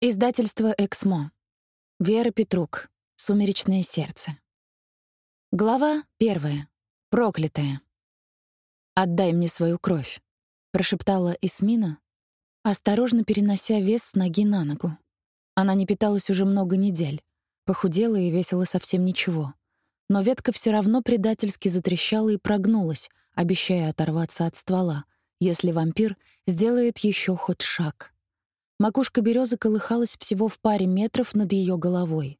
Издательство «Эксмо». Вера Петрук. «Сумеречное сердце». Глава первая. Проклятая. «Отдай мне свою кровь», — прошептала Эсмина, осторожно перенося вес с ноги на ногу. Она не питалась уже много недель, похудела и весила совсем ничего. Но ветка все равно предательски затрещала и прогнулась, обещая оторваться от ствола, если вампир сделает еще хоть шаг — Макушка березы колыхалась всего в паре метров над ее головой.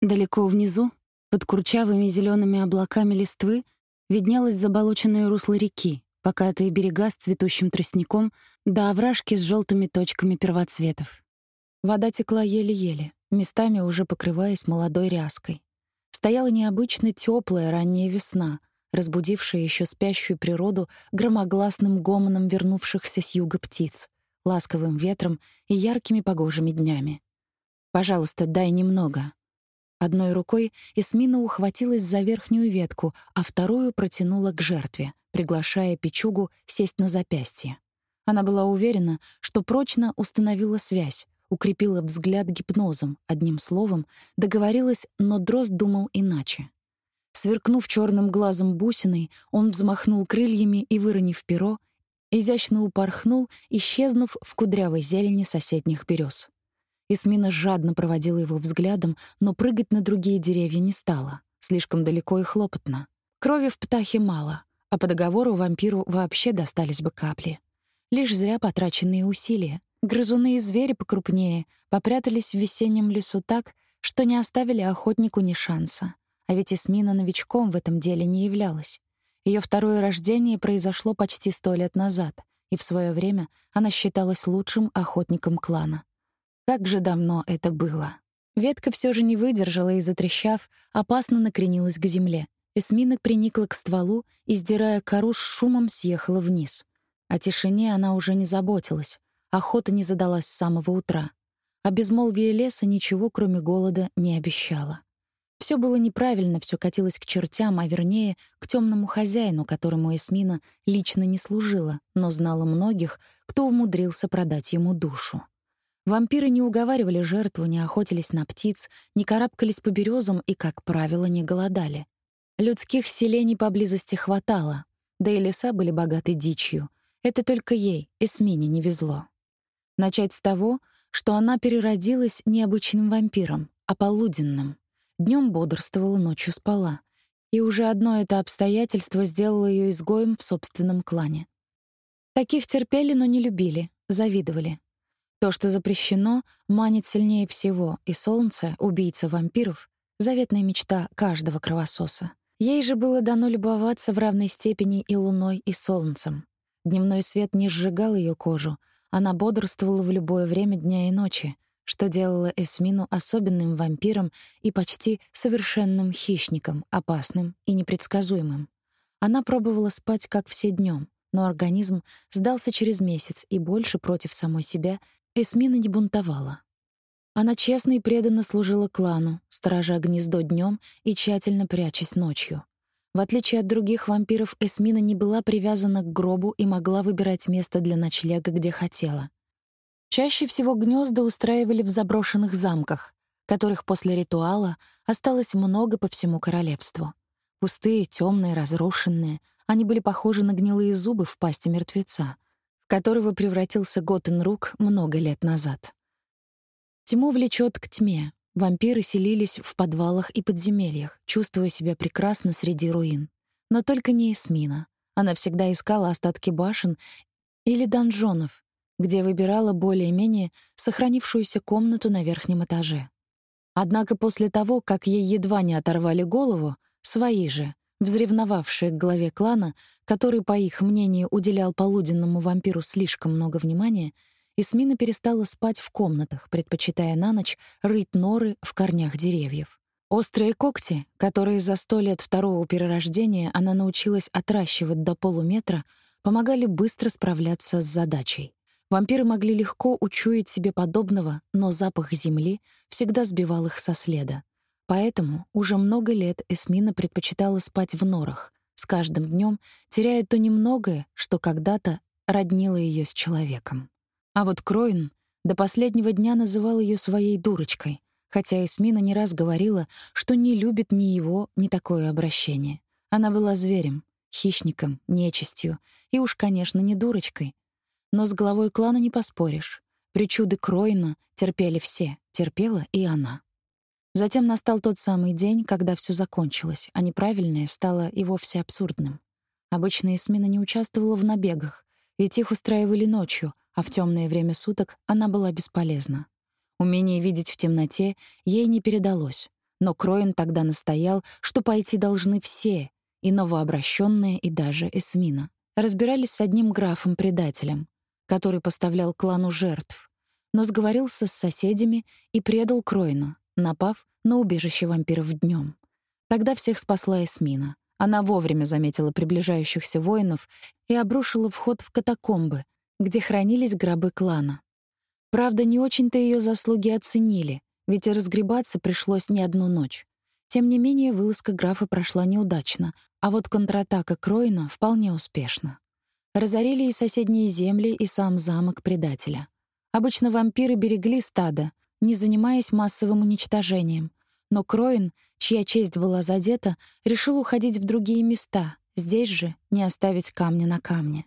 Далеко внизу, под курчавыми зелеными облаками листвы, виднелось заболоченное русло реки, покатые берега с цветущим тростником да овражки с желтыми точками первоцветов. Вода текла еле-еле, местами уже покрываясь молодой ряской. Стояла необычно теплая ранняя весна, разбудившая еще спящую природу громогласным гомоном вернувшихся с юга птиц ласковым ветром и яркими погожими днями. «Пожалуйста, дай немного». Одной рукой Эсмина ухватилась за верхнюю ветку, а вторую протянула к жертве, приглашая Пичугу сесть на запястье. Она была уверена, что прочно установила связь, укрепила взгляд гипнозом, одним словом, договорилась, но Дрозд думал иначе. Сверкнув черным глазом бусиной, он взмахнул крыльями и, выронив перо, изящно упорхнул, исчезнув в кудрявой зелени соседних берез. Исмина жадно проводила его взглядом, но прыгать на другие деревья не стала. Слишком далеко и хлопотно. Крови в птахе мало, а по договору вампиру вообще достались бы капли. Лишь зря потраченные усилия. Грызуны и звери покрупнее попрятались в весеннем лесу так, что не оставили охотнику ни шанса. А ведь Исмина новичком в этом деле не являлась. Ее второе рождение произошло почти сто лет назад, и в свое время она считалась лучшим охотником клана. Как же давно это было. Ветка все же не выдержала и, затрещав, опасно накренилась к земле. Эсмина приникла к стволу и, сдирая кору, с шумом съехала вниз. О тишине она уже не заботилась. Охота не задалась с самого утра. А безмолвие леса ничего, кроме голода, не обещало. Все было неправильно, все катилось к чертям, а вернее, к темному хозяину, которому Эсмина лично не служила, но знала многих, кто умудрился продать ему душу. Вампиры не уговаривали жертву, не охотились на птиц, не карабкались по березам и, как правило, не голодали. Людских селений поблизости хватало, да и леса были богаты дичью. Это только ей, Эсмине, не везло. Начать с того, что она переродилась не обычным вампиром, а полуденным. Днем бодрствовала, ночью спала. И уже одно это обстоятельство сделало ее изгоем в собственном клане. Таких терпели, но не любили, завидовали. То, что запрещено, манит сильнее всего, и солнце, убийца вампиров, заветная мечта каждого кровососа. Ей же было дано любоваться в равной степени и луной, и солнцем. Дневной свет не сжигал ее кожу, она бодрствовала в любое время дня и ночи, что делало Эсмину особенным вампиром и почти совершенным хищником, опасным и непредсказуемым. Она пробовала спать, как все днем, но организм сдался через месяц, и больше против самой себя Эсмина не бунтовала. Она честно и преданно служила клану, сторожа гнездо днем и тщательно прячась ночью. В отличие от других вампиров, Эсмина не была привязана к гробу и могла выбирать место для ночлега, где хотела — Чаще всего гнезда устраивали в заброшенных замках, которых после ритуала осталось много по всему королевству. Пустые, темные, разрушенные, они были похожи на гнилые зубы в пасти мертвеца, в которого превратился Готенрук много лет назад. Тьму влечет к тьме. Вампиры селились в подвалах и подземельях, чувствуя себя прекрасно среди руин. Но только не Эсмина. Она всегда искала остатки башен или донжонов, где выбирала более-менее сохранившуюся комнату на верхнем этаже. Однако после того, как ей едва не оторвали голову, свои же, взревновавшие к главе клана, который, по их мнению, уделял полуденному вампиру слишком много внимания, Исмина перестала спать в комнатах, предпочитая на ночь рыть норы в корнях деревьев. Острые когти, которые за сто лет второго перерождения она научилась отращивать до полуметра, помогали быстро справляться с задачей. Вампиры могли легко учуять себе подобного, но запах земли всегда сбивал их со следа. Поэтому уже много лет Эсмина предпочитала спать в норах, с каждым днем теряя то немногое, что когда-то роднило ее с человеком. А вот Кроин До последнего дня называл ее своей дурочкой, хотя Эсмина не раз говорила, что не любит ни его, ни такое обращение. Она была зверем, хищником, нечистью и уж, конечно, не дурочкой. Но с главой клана не поспоришь. Причуды Кроина терпели все, терпела и она. Затем настал тот самый день, когда все закончилось, а неправильное стало и вовсе абсурдным. Обычно Эсмина не участвовала в набегах, ведь их устраивали ночью, а в темное время суток она была бесполезна. Умение видеть в темноте ей не передалось, но Кроин тогда настоял, что пойти должны все, и новообращенные, и даже Эсмина. Разбирались с одним графом-предателем, который поставлял клану жертв, но сговорился с соседями и предал Кроина, напав на убежище вампиров днем. Тогда всех спасла Эсмина. Она вовремя заметила приближающихся воинов и обрушила вход в катакомбы, где хранились гробы клана. Правда, не очень-то ее заслуги оценили, ведь разгребаться пришлось не одну ночь. Тем не менее, вылазка графа прошла неудачно, а вот контратака Кроина вполне успешна. Разорили и соседние земли, и сам замок предателя. Обычно вампиры берегли стадо, не занимаясь массовым уничтожением. Но Кроин, чья честь была задета, решил уходить в другие места, здесь же не оставить камня на камне.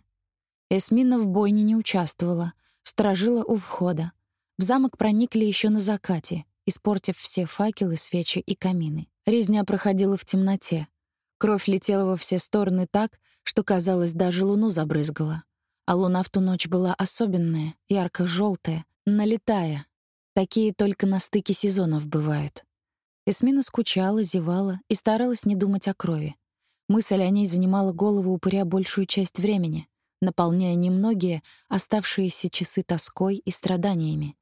Эсмина в бойне не участвовала, сторожила у входа. В замок проникли еще на закате, испортив все факелы, свечи и камины. Резня проходила в темноте. Кровь летела во все стороны так, что, казалось, даже луну забрызгала. А луна в ту ночь была особенная, ярко желтая налетая, Такие только на стыке сезонов бывают. Эсмина скучала, зевала и старалась не думать о крови. Мысль о ней занимала голову упыря большую часть времени, наполняя немногие оставшиеся часы тоской и страданиями.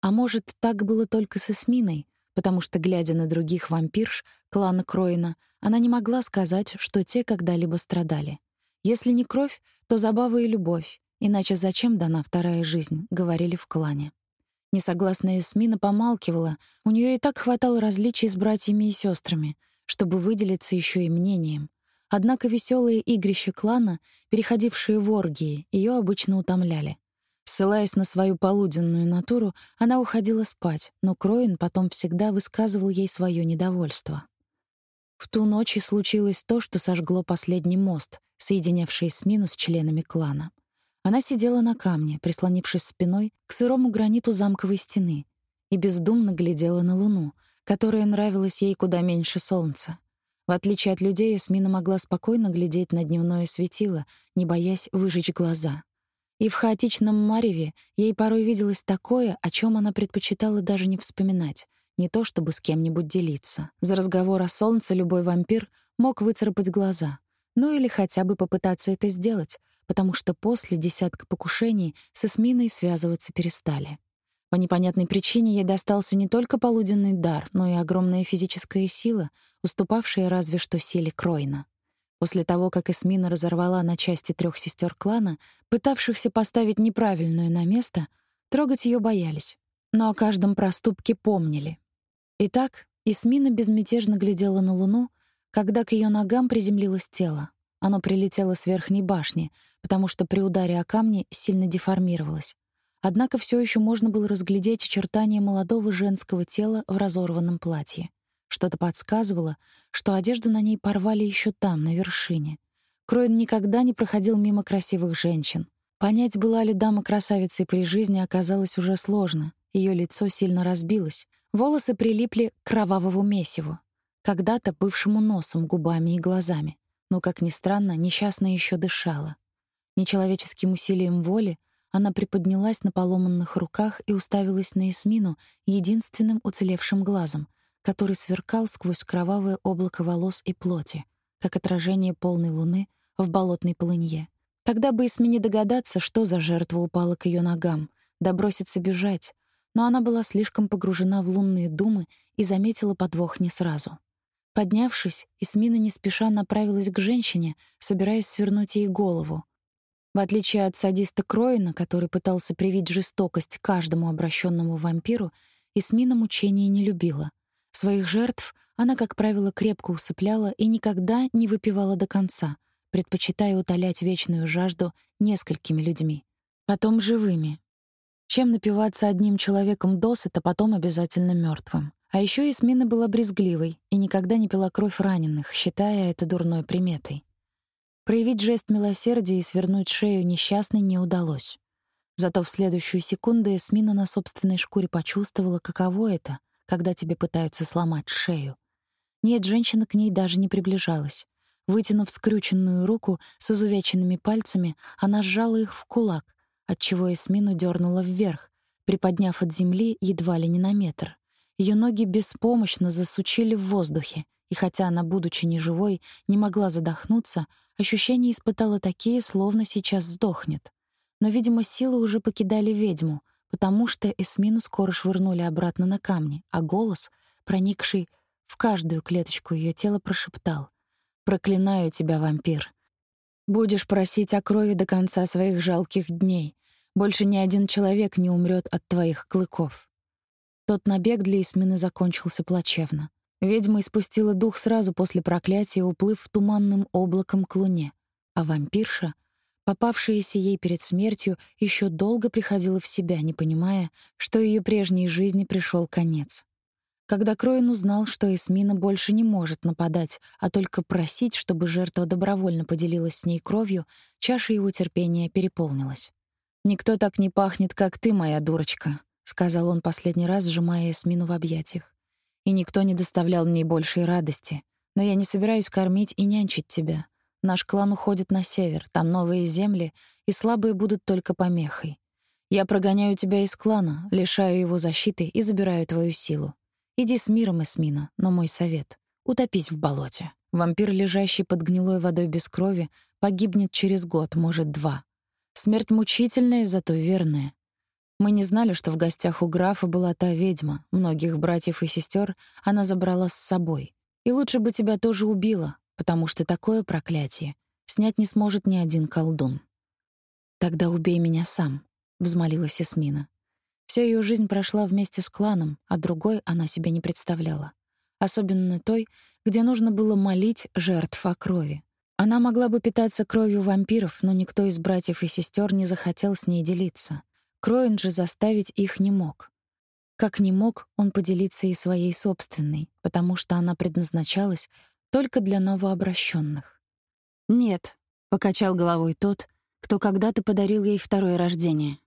А может, так было только с Эсминой, потому что, глядя на других вампирш клана Кроина, она не могла сказать, что те когда-либо страдали. Если не кровь, то забава и любовь, иначе зачем дана вторая жизнь, говорили в клане. Несогласная Эсмина помалкивала, у нее и так хватало различий с братьями и сестрами, чтобы выделиться еще и мнением. Однако веселые игрища клана, переходившие в оргии, ее обычно утомляли. Ссылаясь на свою полуденную натуру, она уходила спать, но Кроин потом всегда высказывал ей свое недовольство. В ту ночь и случилось то, что сожгло последний мост, соединявший Эсмину с членами клана. Она сидела на камне, прислонившись спиной к сырому граниту замковой стены, и бездумно глядела на луну, которая нравилась ей куда меньше солнца. В отличие от людей, Эсмина могла спокойно глядеть на дневное светило, не боясь выжечь глаза. И в хаотичном мареве ей порой виделось такое, о чем она предпочитала даже не вспоминать, не то чтобы с кем-нибудь делиться. За разговор о солнце любой вампир мог выцарапать глаза, ну или хотя бы попытаться это сделать, потому что после десятка покушений с Эсминой связываться перестали. По непонятной причине ей достался не только полуденный дар, но и огромная физическая сила, уступавшая разве что силе Кройна. После того, как Эсмина разорвала на части трех сестер клана, пытавшихся поставить неправильную на место, трогать ее боялись, но о каждом проступке помнили. Итак, Эсмина безмятежно глядела на луну, когда к ее ногам приземлилось тело. Оно прилетело с верхней башни, потому что при ударе о камни сильно деформировалось. Однако все еще можно было разглядеть очертания молодого женского тела в разорванном платье. Что-то подсказывало, что одежду на ней порвали еще там, на вершине. Кроин никогда не проходил мимо красивых женщин. Понять, была ли дама красавицей при жизни, оказалось уже сложно. Ее лицо сильно разбилось, волосы прилипли к кровавому месиву, когда-то бывшему носом, губами и глазами но, как ни странно, несчастная еще дышала. Нечеловеческим усилием воли она приподнялась на поломанных руках и уставилась на Эсмину единственным уцелевшим глазом, который сверкал сквозь кровавое облако волос и плоти, как отражение полной луны в болотной полынье. Тогда бы Эсмине догадаться, что за жертва упала к ее ногам, да броситься бежать, но она была слишком погружена в лунные думы и заметила подвох не сразу. Поднявшись, Исмина не спеша направилась к женщине, собираясь свернуть ей голову. В отличие от садиста Кроина, который пытался привить жестокость каждому обращенному вампиру, Исмина мучения не любила. Своих жертв она, как правило, крепко усыпляла и никогда не выпивала до конца, предпочитая утолять вечную жажду несколькими людьми. Потом живыми. Чем напиваться одним человеком досыта, потом обязательно мертвым. А еще Эсмина была брезгливой и никогда не пила кровь раненых, считая это дурной приметой. Проявить жест милосердия и свернуть шею несчастной не удалось. Зато в следующую секунду Эсмина на собственной шкуре почувствовала, каково это, когда тебе пытаются сломать шею. Нет, женщина к ней даже не приближалась. Вытянув скрюченную руку с изувеченными пальцами, она сжала их в кулак, отчего Эсмину дернула вверх, приподняв от земли едва ли не на метр. Ее ноги беспомощно засучили в воздухе, и хотя она, будучи неживой, не могла задохнуться, ощущения испытала такие, словно сейчас сдохнет. Но, видимо, силы уже покидали ведьму, потому что Эсмину скоро швырнули обратно на камни, а голос, проникший в каждую клеточку ее тела, прошептал: Проклинаю тебя, вампир. Будешь просить о крови до конца своих жалких дней. Больше ни один человек не умрет от твоих клыков. Тот набег для Исмины закончился плачевно. Ведьма испустила дух сразу после проклятия, уплыв туманным облаком к луне, а вампирша, попавшаяся ей перед смертью, еще долго приходила в себя, не понимая, что ее прежней жизни пришел конец. Когда Кроин узнал, что Эсмина больше не может нападать, а только просить, чтобы жертва добровольно поделилась с ней кровью, чаша его терпения переполнилась. «Никто так не пахнет, как ты, моя дурочка», — сказал он последний раз, сжимая Эсмину в объятиях. «И никто не доставлял мне большей радости. Но я не собираюсь кормить и нянчить тебя. Наш клан уходит на север, там новые земли, и слабые будут только помехой. Я прогоняю тебя из клана, лишаю его защиты и забираю твою силу. Иди с миром, Эсмина, но мой совет — утопись в болоте. Вампир, лежащий под гнилой водой без крови, погибнет через год, может, два. Смерть мучительная, зато верная. Мы не знали, что в гостях у графа была та ведьма. Многих братьев и сестер она забрала с собой. И лучше бы тебя тоже убила, потому что такое проклятие снять не сможет ни один колдун. «Тогда убей меня сам», — взмолилась Эсмина. Вся ее жизнь прошла вместе с кланом, а другой она себе не представляла. Особенно той, где нужно было молить жертв о крови. Она могла бы питаться кровью вампиров, но никто из братьев и сестер не захотел с ней делиться. Кроин же заставить их не мог. Как не мог он поделиться и своей собственной, потому что она предназначалась только для новообращенных. «Нет», — покачал головой тот, кто когда-то подарил ей второе рождение.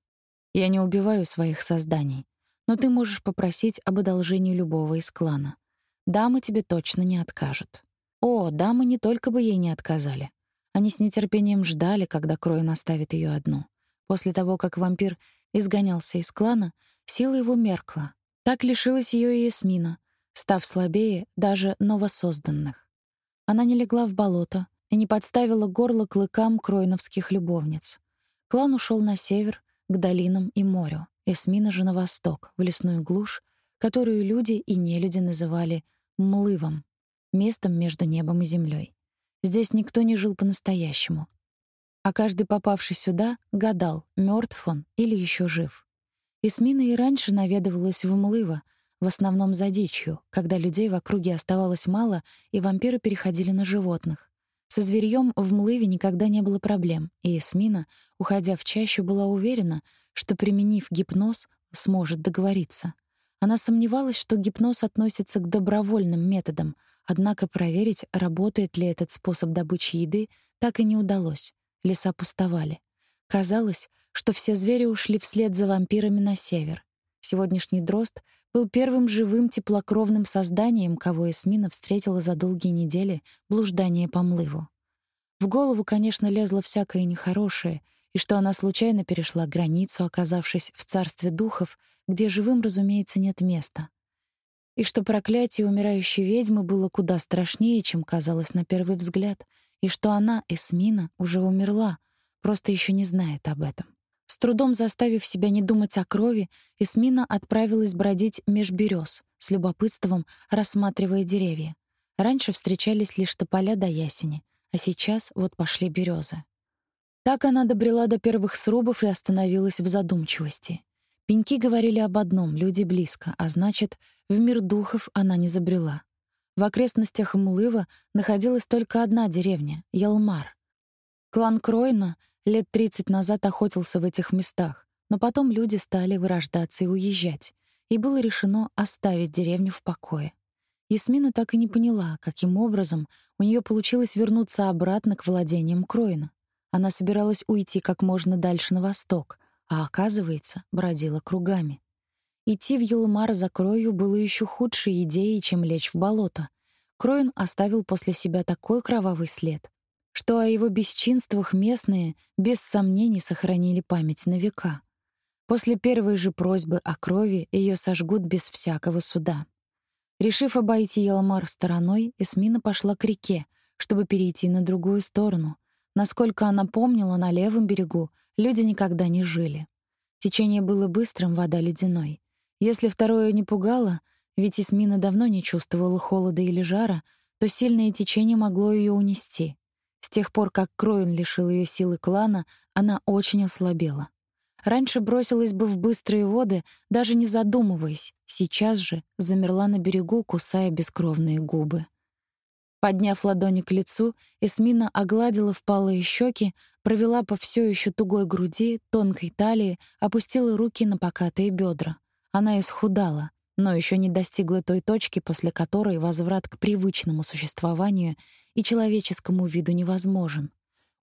Я не убиваю своих созданий, но ты можешь попросить об одолжении любого из клана. Дамы тебе точно не откажут. О, дамы не только бы ей не отказали. Они с нетерпением ждали, когда Крой наставит ее одну. После того, как вампир изгонялся из клана, сила его меркла. Так лишилась ее и Эсмина, став слабее даже новосозданных. Она не легла в болото и не подставила горло клыкам кройновских любовниц. Клан ушел на север, к долинам и морю, Эсмина же на восток, в лесную глушь, которую люди и нелюди называли Млывом, местом между небом и землей. Здесь никто не жил по-настоящему. А каждый попавший сюда гадал, мертв он или еще жив. Эсмина и раньше наведывалась в Млыво, в основном за дичью, когда людей в округе оставалось мало, и вампиры переходили на животных. Со зверьем в Млыве никогда не было проблем, и Эсмина, уходя в чащу, была уверена, что, применив гипноз, сможет договориться. Она сомневалась, что гипноз относится к добровольным методам, однако проверить, работает ли этот способ добычи еды, так и не удалось. Леса пустовали. Казалось, что все звери ушли вслед за вампирами на север. Сегодняшний дрозд был первым живым теплокровным созданием, кого Эсмина встретила за долгие недели блуждания по млыву. В голову, конечно, лезло всякое нехорошее, и что она случайно перешла границу, оказавшись в царстве духов, где живым, разумеется, нет места. И что проклятие умирающей ведьмы было куда страшнее, чем казалось на первый взгляд, и что она, Эсмина, уже умерла, просто еще не знает об этом. С трудом заставив себя не думать о крови, Эсмина отправилась бродить меж берез, с любопытством рассматривая деревья. Раньше встречались лишь тополя до ясени, а сейчас вот пошли березы. Так она добрела до первых срубов и остановилась в задумчивости. Пеньки говорили об одном — люди близко, а значит, в мир духов она не забрела. В окрестностях Млыва находилась только одна деревня — Ялмар. Клан Кройна лет 30 назад охотился в этих местах, но потом люди стали вырождаться и уезжать, и было решено оставить деревню в покое. Ясмина так и не поняла, каким образом у нее получилось вернуться обратно к владениям Кроина. Она собиралась уйти как можно дальше на восток, а оказывается, бродила кругами. Идти в Юлмар за Крою было еще худшей идеей, чем лечь в болото. Кроин оставил после себя такой кровавый след, что о его бесчинствах местные без сомнений сохранили память на века. После первой же просьбы о крови ее сожгут без всякого суда. Решив обойти Елмар стороной, Эсмина пошла к реке, чтобы перейти на другую сторону. Насколько она помнила, на левом берегу люди никогда не жили. Течение было быстрым, вода ледяной. Если второе не пугало, ведь Эсмина давно не чувствовала холода или жара, то сильное течение могло ее унести. С тех пор, как Кроин лишил ее силы клана, она очень ослабела. Раньше бросилась бы в быстрые воды, даже не задумываясь. Сейчас же замерла на берегу, кусая бескровные губы. Подняв ладони к лицу, Эсмина огладила впалые щеки, провела по все еще тугой груди, тонкой талии, опустила руки на покатые бедра. Она исхудала, но еще не достигла той точки, после которой возврат к привычному существованию и человеческому виду невозможен.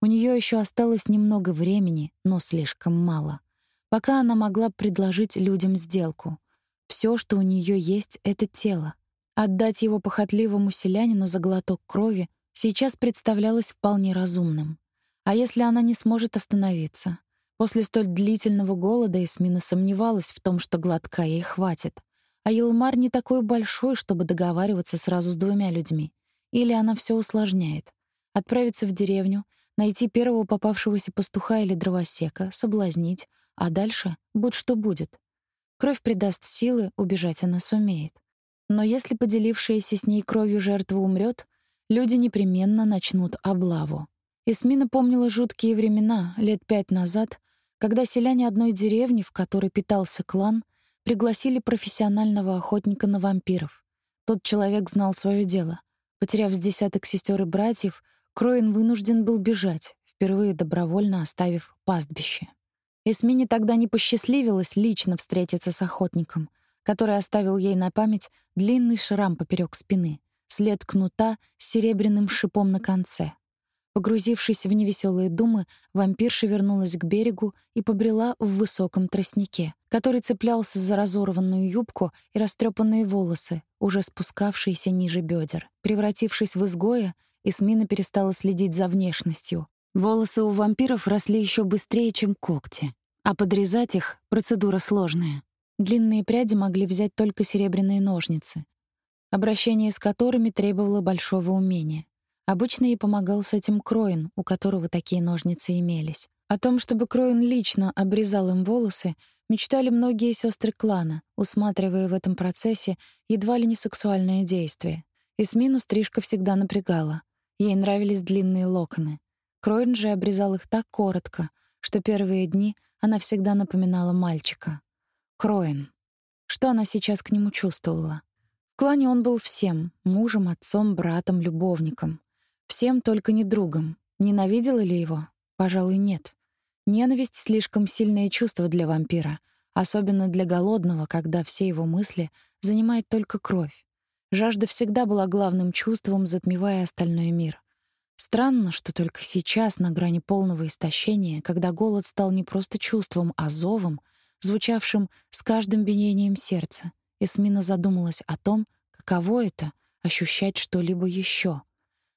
У нее еще осталось немного времени, но слишком мало. Пока она могла предложить людям сделку. Все, что у нее есть, — это тело. Отдать его похотливому селянину за глоток крови сейчас представлялось вполне разумным. А если она не сможет остановиться? После столь длительного голода Эсмина сомневалась в том, что глотка ей хватит. А Елмар не такой большой, чтобы договариваться сразу с двумя людьми. Или она все усложняет. Отправиться в деревню, найти первого попавшегося пастуха или дровосека, соблазнить, а дальше будь что будет. Кровь придаст силы, убежать она сумеет. Но если поделившаяся с ней кровью жертва умрет, люди непременно начнут облаву. Эсмина помнила жуткие времена, лет пять назад, когда селяне одной деревни, в которой питался клан, пригласили профессионального охотника на вампиров. Тот человек знал свое дело. Потеряв с десяток сестер и братьев, Кроин вынужден был бежать, впервые добровольно оставив пастбище. Эсмине тогда не посчастливилось лично встретиться с охотником, который оставил ей на память длинный шрам поперек спины, след кнута с серебряным шипом на конце. Погрузившись в невеселые думы, вампирша вернулась к берегу и побрела в высоком тростнике, который цеплялся за разорванную юбку и растрепанные волосы, уже спускавшиеся ниже бедер. Превратившись в изгоя, Эсмина перестала следить за внешностью. Волосы у вампиров росли еще быстрее, чем когти, а подрезать их — процедура сложная. Длинные пряди могли взять только серебряные ножницы, обращение с которыми требовало большого умения. Обычно ей помогал с этим Кроин, у которого такие ножницы имелись. О том, чтобы Кроин лично обрезал им волосы, мечтали многие сестры клана, усматривая в этом процессе едва ли не сексуальное действие. Эсмину стрижка всегда напрягала. Ей нравились длинные локоны. Кроин же обрезал их так коротко, что первые дни она всегда напоминала мальчика. Кроин. Что она сейчас к нему чувствовала? В клане он был всем — мужем, отцом, братом, любовником. Всем только не другом. Ненавидела ли его? Пожалуй, нет. Ненависть — слишком сильное чувство для вампира, особенно для голодного, когда все его мысли занимает только кровь. Жажда всегда была главным чувством, затмевая остальной мир. Странно, что только сейчас, на грани полного истощения, когда голод стал не просто чувством, а зовом, звучавшим с каждым биением сердца, Эсмина задумалась о том, каково это — ощущать что-либо еще —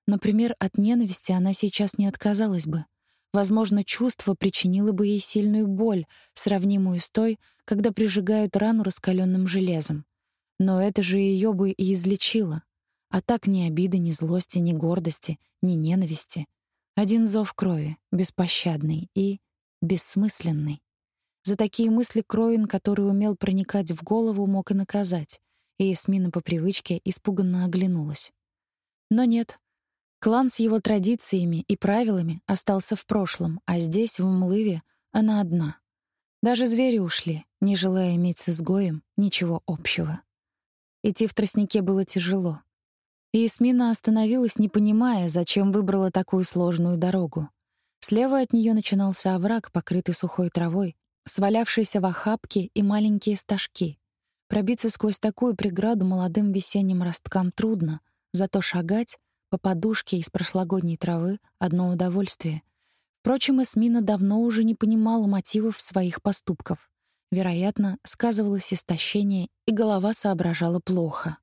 Например, от ненависти она сейчас не отказалась бы. Возможно, чувство причинило бы ей сильную боль, сравнимую с той, когда прижигают рану раскаленным железом. Но это же ее бы и излечило. А так ни обиды, ни злости, ни гордости, ни ненависти. Один зов крови, беспощадный и бессмысленный. За такие мысли Кроин, который умел проникать в голову, мог и наказать, и Ясмина по привычке испуганно оглянулась. Но нет, Клан с его традициями и правилами остался в прошлом, а здесь, в Млыве, она одна. Даже звери ушли, не желая иметь с изгоем ничего общего. Идти в тростнике было тяжело. И Эсмина остановилась, не понимая, зачем выбрала такую сложную дорогу. Слева от нее начинался овраг, покрытый сухой травой, свалявшиеся в охапки и маленькие стажки. Пробиться сквозь такую преграду молодым весенним росткам трудно, зато шагать по подушке из прошлогодней травы — одно удовольствие. Впрочем, Эсмина давно уже не понимала мотивов своих поступков. Вероятно, сказывалось истощение, и голова соображала плохо.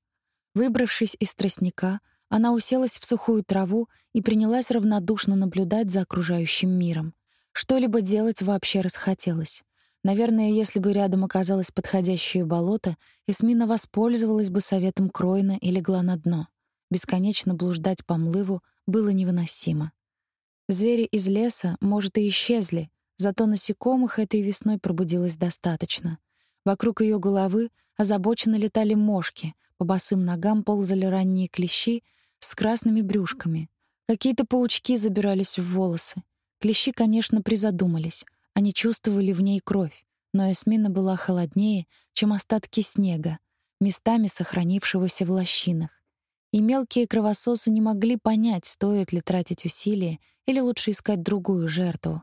Выбравшись из тростника, она уселась в сухую траву и принялась равнодушно наблюдать за окружающим миром. Что-либо делать вообще расхотелось. Наверное, если бы рядом оказалось подходящее болото, Эсмина воспользовалась бы советом Кроина и легла на дно. Бесконечно блуждать по млыву было невыносимо. Звери из леса, может, и исчезли, зато насекомых этой весной пробудилось достаточно. Вокруг ее головы озабоченно летали мошки, по босым ногам ползали ранние клещи с красными брюшками. Какие-то паучки забирались в волосы. Клещи, конечно, призадумались. Они чувствовали в ней кровь, но Эсмина была холоднее, чем остатки снега, местами сохранившегося в лощинах. И мелкие кровососы не могли понять, стоит ли тратить усилия или лучше искать другую жертву.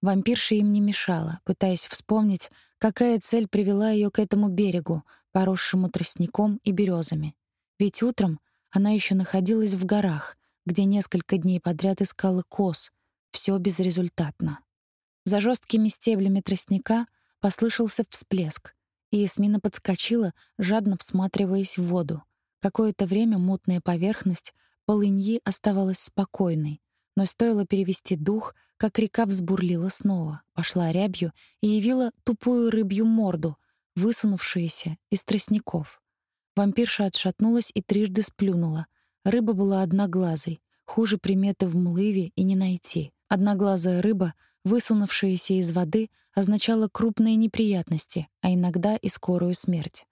Вампирша им не мешала, пытаясь вспомнить, какая цель привела ее к этому берегу, поросшему тростником и березами. Ведь утром она еще находилась в горах, где несколько дней подряд искала коз. Все безрезультатно. За жесткими стеблями тростника послышался всплеск, и Ясмина подскочила, жадно всматриваясь в воду. Какое-то время мутная поверхность полыньи оставалась спокойной, но стоило перевести дух, как река взбурлила снова, пошла рябью и явила тупую рыбью морду, высунувшуюся из тростников. Вампирша отшатнулась и трижды сплюнула. Рыба была одноглазой, хуже приметы в млыве и не найти. Одноглазая рыба, высунувшаяся из воды, означала крупные неприятности, а иногда и скорую смерть.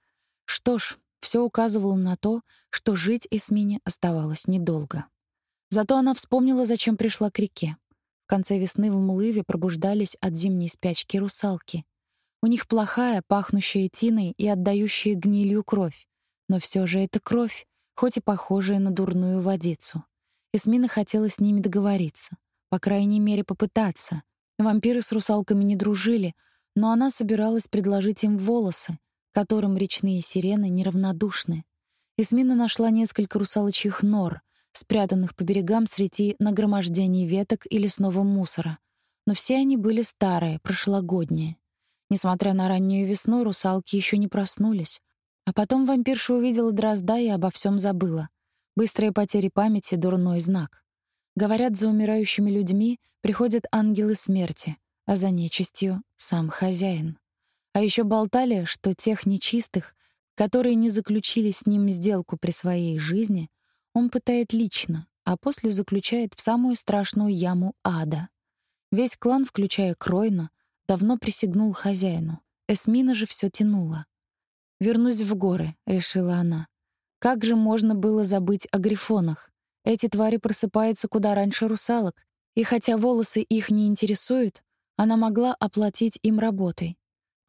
Что ж, все указывало на то, что жить Эсмине оставалось недолго. Зато она вспомнила, зачем пришла к реке. В конце весны в Млыве пробуждались от зимней спячки русалки. У них плохая, пахнущая тиной и отдающая гнилью кровь. Но все же это кровь, хоть и похожая на дурную водицу. Эсмина хотела с ними договориться. По крайней мере, попытаться. Вампиры с русалками не дружили, но она собиралась предложить им волосы, которым речные сирены неравнодушны. Эсмина нашла несколько русалочьих нор, спрятанных по берегам среди нагромождений веток и лесного мусора. Но все они были старые, прошлогодние. Несмотря на раннюю весну, русалки еще не проснулись. А потом вампирша увидела дрозда и обо всем забыла. Быстрые потери памяти — дурной знак. Говорят, за умирающими людьми приходят ангелы смерти, а за нечистью — сам хозяин. А еще болтали, что тех нечистых, которые не заключили с ним сделку при своей жизни — он пытает лично, а после заключает в самую страшную яму ада. Весь клан, включая Кройна, давно присягнул хозяину. Эсмина же все тянула. «Вернусь в горы», — решила она. «Как же можно было забыть о грифонах? Эти твари просыпаются куда раньше русалок, и хотя волосы их не интересуют, она могла оплатить им работой.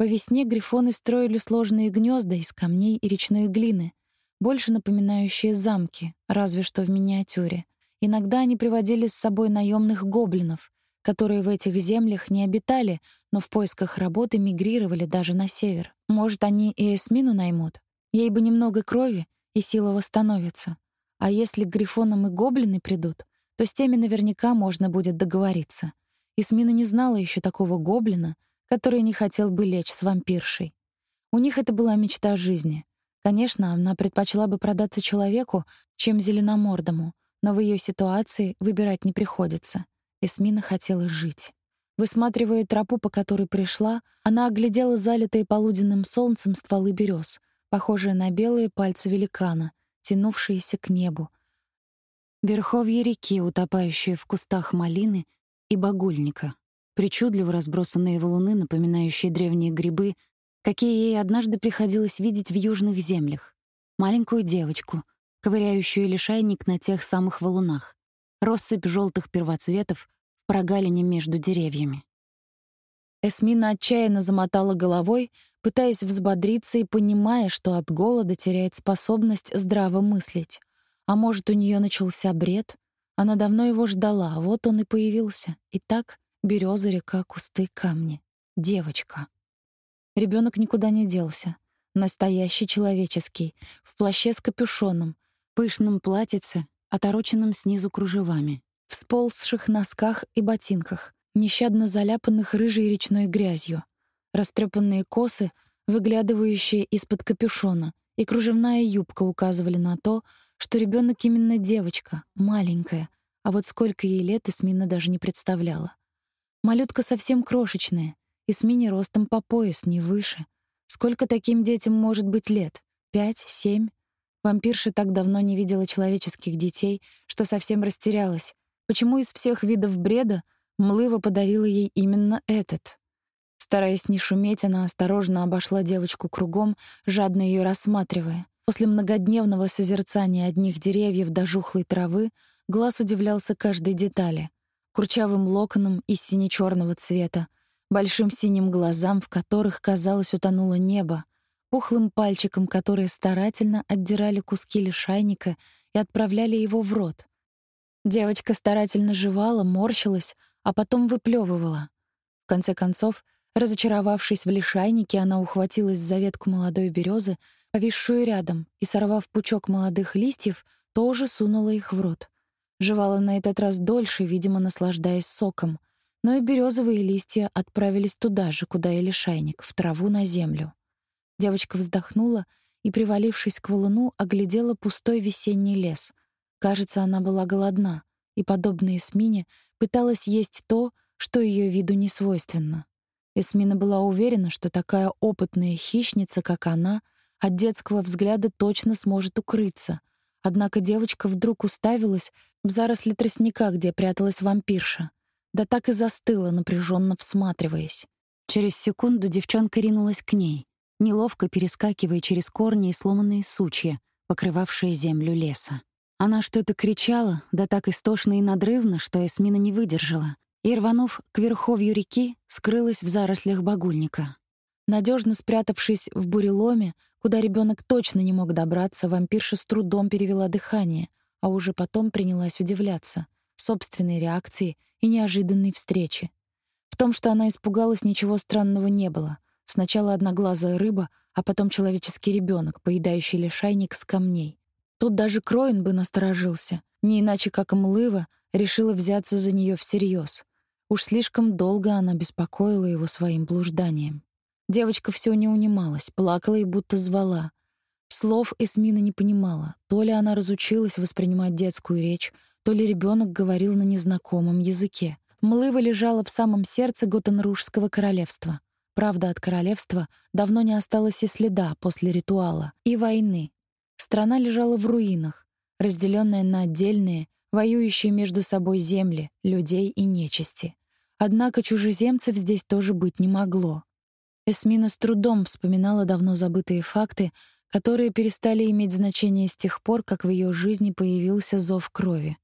По весне грифоны строили сложные гнезда из камней и речной глины, больше напоминающие замки, разве что в миниатюре. Иногда они приводили с собой наемных гоблинов, которые в этих землях не обитали, но в поисках работы мигрировали даже на север. Может, они и Эсмину наймут? Ей бы немного крови, и сила восстановится. А если к грифонам и гоблины придут, то с теми наверняка можно будет договориться. Эсмина не знала еще такого гоблина, который не хотел бы лечь с вампиршей. У них это была мечта жизни. Конечно, она предпочла бы продаться человеку, чем зеленомордому, но в ее ситуации выбирать не приходится. Эсмина хотела жить. Высматривая тропу, по которой пришла, она оглядела залитые полуденным солнцем стволы берез, похожие на белые пальцы великана, тянувшиеся к небу. Верховье реки, утопающие в кустах малины и багульника, причудливо разбросанные валуны, напоминающие древние грибы — какие ей однажды приходилось видеть в южных землях. Маленькую девочку, ковыряющую лишайник на тех самых валунах, россыпь желтых первоцветов в прогалине между деревьями. Эсмина отчаянно замотала головой, пытаясь взбодриться и понимая, что от голода теряет способность здраво мыслить. А может, у нее начался бред? Она давно его ждала, вот он и появился. И так береза, река, кусты, камни. Девочка. Ребенок никуда не делся. Настоящий человеческий, в плаще с капюшоном, пышном платьице, отороченном снизу кружевами, в сползших носках и ботинках, нещадно заляпанных рыжей речной грязью, растрепанные косы, выглядывающие из-под капюшона, и кружевная юбка указывали на то, что ребенок именно девочка, маленькая, а вот сколько ей лет Эсмина даже не представляла. Малютка совсем крошечная, Эсмине ростом по пояс, не выше. Сколько таким детям может быть лет? Пять, семь? Вампирша так давно не видела человеческих детей, что совсем растерялась. Почему из всех видов бреда Млыва подарила ей именно этот? Стараясь не шуметь, она осторожно обошла девочку кругом, жадно ее рассматривая. После многодневного созерцания одних деревьев до жухлой травы глаз удивлялся каждой детали. Курчавым локоном из сине-черного цвета, большим синим глазам, в которых, казалось, утонуло небо, пухлым пальчиком, которые старательно отдирали куски лишайника и отправляли его в рот. Девочка старательно жевала, морщилась, а потом выплевывала. В конце концов, разочаровавшись в лишайнике, она ухватилась за ветку молодой березы, повисшую рядом, и, сорвав пучок молодых листьев, тоже сунула их в рот. Жевала на этот раз дольше, видимо, наслаждаясь соком — но и березовые листья отправились туда же, куда и лишайник, в траву на землю. Девочка вздохнула и, привалившись к валуну, оглядела пустой весенний лес. Кажется, она была голодна и, подобно Эсмине, пыталась есть то, что ее виду не свойственно. Эсмина была уверена, что такая опытная хищница, как она, от детского взгляда точно сможет укрыться. Однако девочка вдруг уставилась в заросли тростника, где пряталась вампирша — да так и застыла, напряженно всматриваясь. Через секунду девчонка ринулась к ней, неловко перескакивая через корни и сломанные сучья, покрывавшие землю леса. Она что-то кричала, да так истошно и надрывно, что Эсмина не выдержала, и, рванув к верховью реки, скрылась в зарослях багульника. Надежно спрятавшись в буреломе, куда ребенок точно не мог добраться, вампирша с трудом перевела дыхание, а уже потом принялась удивляться собственной реакции и неожиданной встречи. В том, что она испугалась, ничего странного не было. Сначала одноглазая рыба, а потом человеческий ребенок, поедающий лишайник с камней. Тут даже Кроин бы насторожился, не иначе как Млыва решила взяться за нее всерьез. Уж слишком долго она беспокоила его своим блужданием. Девочка все не унималась, плакала и будто звала. Слов Эсмина не понимала. То ли она разучилась воспринимать детскую речь, то ли ребенок говорил на незнакомом языке. Млыва лежала в самом сердце Готенружского королевства. Правда, от королевства давно не осталось и следа после ритуала и войны. Страна лежала в руинах, разделенная на отдельные, воюющие между собой земли, людей и нечисти. Однако чужеземцев здесь тоже быть не могло. Эсмина с трудом вспоминала давно забытые факты, которые перестали иметь значение с тех пор, как в ее жизни появился зов крови.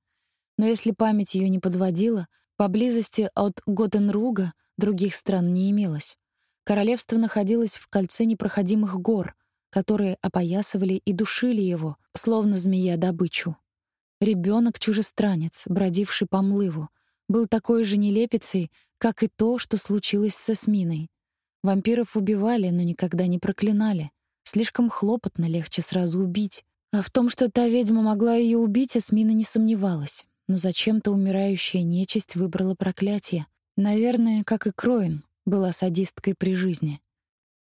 Но если память ее не подводила, поблизости от Готенруга других стран не имелось. Королевство находилось в кольце непроходимых гор, которые опоясывали и душили его, словно змея добычу. Ребенок чужестранец бродивший по млыву, был такой же нелепицей, как и то, что случилось с Эсминой. Вампиров убивали, но никогда не проклинали. Слишком хлопотно, легче сразу убить. А в том, что та ведьма могла ее убить, Эсмина не сомневалась но зачем-то умирающая нечисть выбрала проклятие. Наверное, как и Кроин, была садисткой при жизни.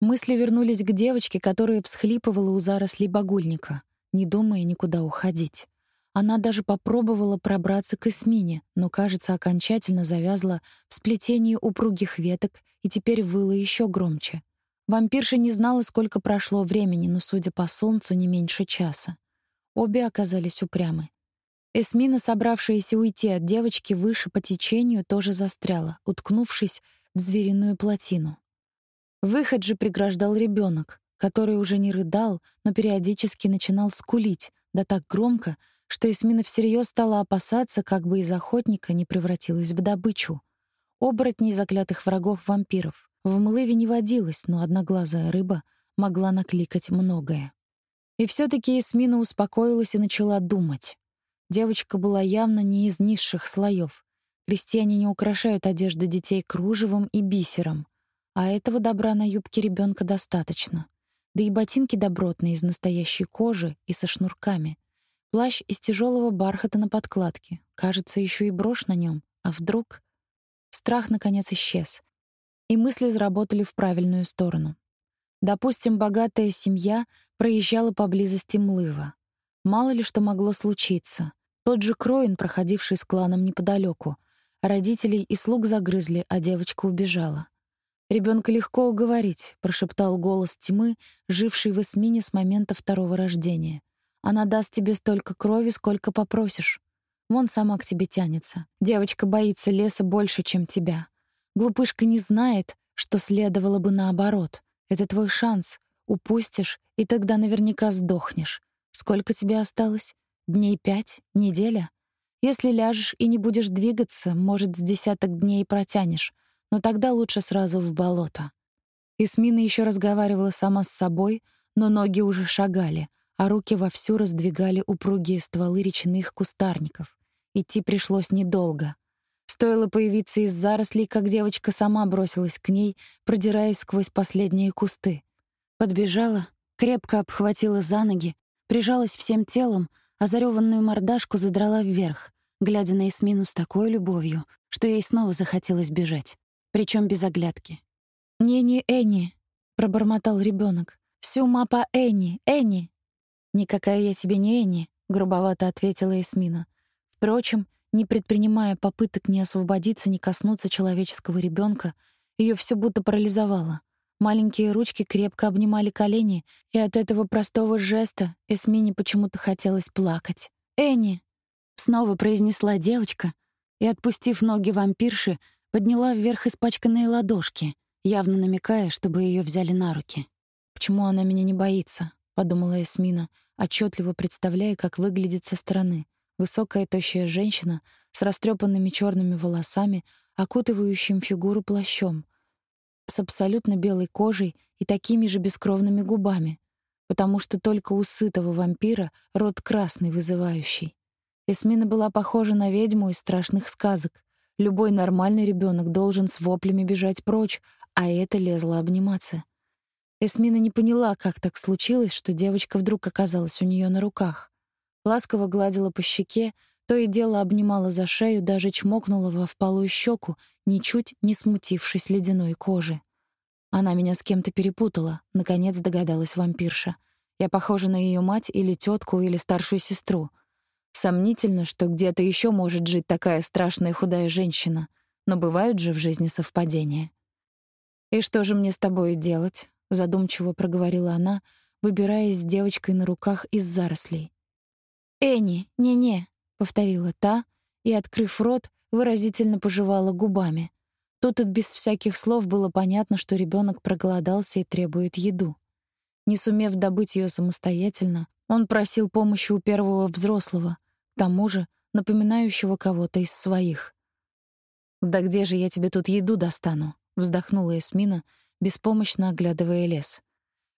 Мысли вернулись к девочке, которая всхлипывала у зарослей багульника, не думая никуда уходить. Она даже попробовала пробраться к Эсмине, но, кажется, окончательно завязла в сплетении упругих веток и теперь выла еще громче. Вампирша не знала, сколько прошло времени, но, судя по солнцу, не меньше часа. Обе оказались упрямы. Эсмина, собравшаяся уйти от девочки выше по течению, тоже застряла, уткнувшись в звериную плотину. Выход же преграждал ребенок, который уже не рыдал, но периодически начинал скулить, да так громко, что Эсмина всерьез стала опасаться, как бы из охотника не превратилась в добычу. Оборотней заклятых врагов вампиров. В Млыве не водилось, но одноглазая рыба могла накликать многое. И все таки Эсмина успокоилась и начала думать. Девочка была явно не из низших слоев. Крестьяне не украшают одежду детей кружевом и бисером. а этого добра на юбке ребенка достаточно. Да и ботинки добротные из настоящей кожи и со шнурками. Плащ из тяжелого бархата на подкладке. Кажется, еще и брошь на нем. А вдруг... Страх, наконец, исчез. И мысли заработали в правильную сторону. Допустим, богатая семья проезжала поблизости Млыва. Мало ли что могло случиться. Тот же Кроин, проходивший с кланом неподалеку, родителей и слуг загрызли, а девочка убежала. Ребенка легко уговорить», — прошептал голос тьмы, живший в Эсмине с момента второго рождения. «Она даст тебе столько крови, сколько попросишь. Вон сама к тебе тянется. Девочка боится леса больше, чем тебя. Глупышка не знает, что следовало бы наоборот. Это твой шанс. Упустишь, и тогда наверняка сдохнешь. Сколько тебе осталось? Дней пять? Неделя? Если ляжешь и не будешь двигаться, может, с десяток дней протянешь, но тогда лучше сразу в болото. Исмина еще разговаривала сама с собой, но ноги уже шагали, а руки вовсю раздвигали упругие стволы речных кустарников. Идти пришлось недолго. Стоило появиться из зарослей, как девочка сама бросилась к ней, продираясь сквозь последние кусты. Подбежала, крепко обхватила за ноги, прижалась всем телом, а зарёванную мордашку задрала вверх, глядя на Эсмину с такой любовью, что ей снова захотелось бежать, причем без оглядки. «Не-не, Энни», — пробормотал ребенок. «Всю мапа Энни, Энни». «Никакая я тебе не Энни», — грубовато ответила Эсмина. Впрочем, не предпринимая попыток ни освободиться, ни коснуться человеческого ребенка, ее все будто парализовало. Маленькие ручки крепко обнимали колени, и от этого простого жеста Эсмине почему-то хотелось плакать. «Энни!» — снова произнесла девочка, и, отпустив ноги вампирши, подняла вверх испачканные ладошки, явно намекая, чтобы ее взяли на руки. «Почему она меня не боится?» — подумала Эсмина, отчетливо представляя, как выглядит со стороны. Высокая тощая женщина с растрепанными черными волосами, окутывающим фигуру плащом, с абсолютно белой кожей и такими же бескровными губами, потому что только у сытого вампира рот красный вызывающий. Эсмина была похожа на ведьму из страшных сказок. Любой нормальный ребенок должен с воплями бежать прочь, а это лезло обниматься. Эсмина не поняла, как так случилось, что девочка вдруг оказалась у нее на руках ласково гладила по щеке, то и дело обнимала за шею, даже чмокнула во впалую щеку, ничуть не смутившись ледяной кожи. Она меня с кем-то перепутала, наконец догадалась вампирша. Я похожа на ее мать или тетку или старшую сестру. Сомнительно, что где-то еще может жить такая страшная худая женщина, но бывают же в жизни совпадения. «И что же мне с тобой делать?» — задумчиво проговорила она, выбираясь с девочкой на руках из зарослей. «Энни, не-не», — повторила та и, открыв рот, выразительно пожевала губами. Тут и без всяких слов было понятно, что ребенок проголодался и требует еду. Не сумев добыть ее самостоятельно, он просил помощи у первого взрослого, к тому же напоминающего кого-то из своих. «Да где же я тебе тут еду достану?» — вздохнула Эсмина, беспомощно оглядывая лес.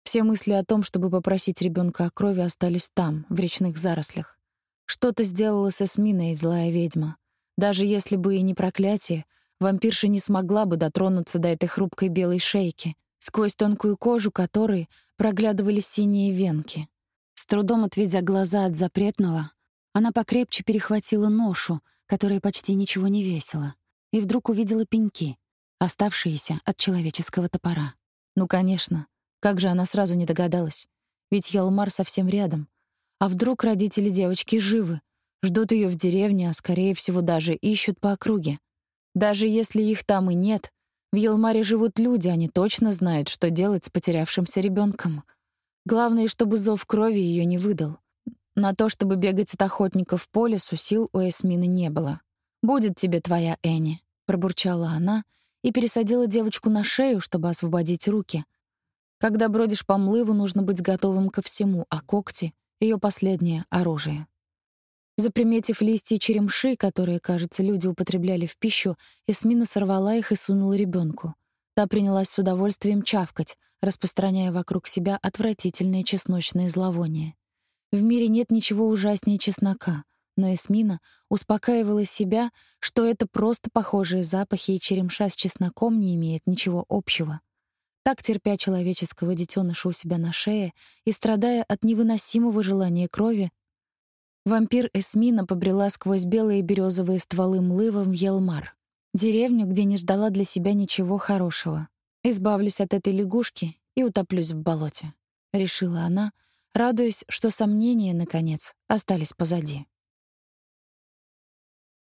Все мысли о том, чтобы попросить ребенка о крови, остались там, в речных зарослях. Что-то сделала с Эсминой злая ведьма. Даже если бы и не проклятие, вампирша не смогла бы дотронуться до этой хрупкой белой шейки, сквозь тонкую кожу которой проглядывали синие венки. С трудом отведя глаза от запретного, она покрепче перехватила ношу, которая почти ничего не весила, и вдруг увидела пеньки, оставшиеся от человеческого топора. Ну, конечно, как же она сразу не догадалась? Ведь Ялмар совсем рядом, а вдруг родители девочки живы? Ждут ее в деревне, а скорее всего даже ищут по округе. Даже если их там и нет, в Елмаре живут люди, они точно знают, что делать с потерявшимся ребенком. Главное, чтобы зов крови ее не выдал. На то, чтобы бегать от охотников по лесу, сил у Эсмины не было. «Будет тебе твоя Энни», — пробурчала она и пересадила девочку на шею, чтобы освободить руки. Когда бродишь по млыву, нужно быть готовым ко всему, а когти ее последнее оружие. Заприметив листья черемши, которые, кажется, люди употребляли в пищу, Эсмина сорвала их и сунула ребенку. Та принялась с удовольствием чавкать, распространяя вокруг себя отвратительные чесночные зловония. В мире нет ничего ужаснее чеснока, но Эсмина успокаивала себя, что это просто похожие запахи, и черемша с чесноком не имеет ничего общего — Так, терпя человеческого детеныша у себя на шее и страдая от невыносимого желания крови, вампир Эсмина побрела сквозь белые березовые стволы млыва в Елмар, деревню, где не ждала для себя ничего хорошего. Избавлюсь от этой лягушки и утоплюсь в болоте, решила она, радуясь, что сомнения наконец остались позади.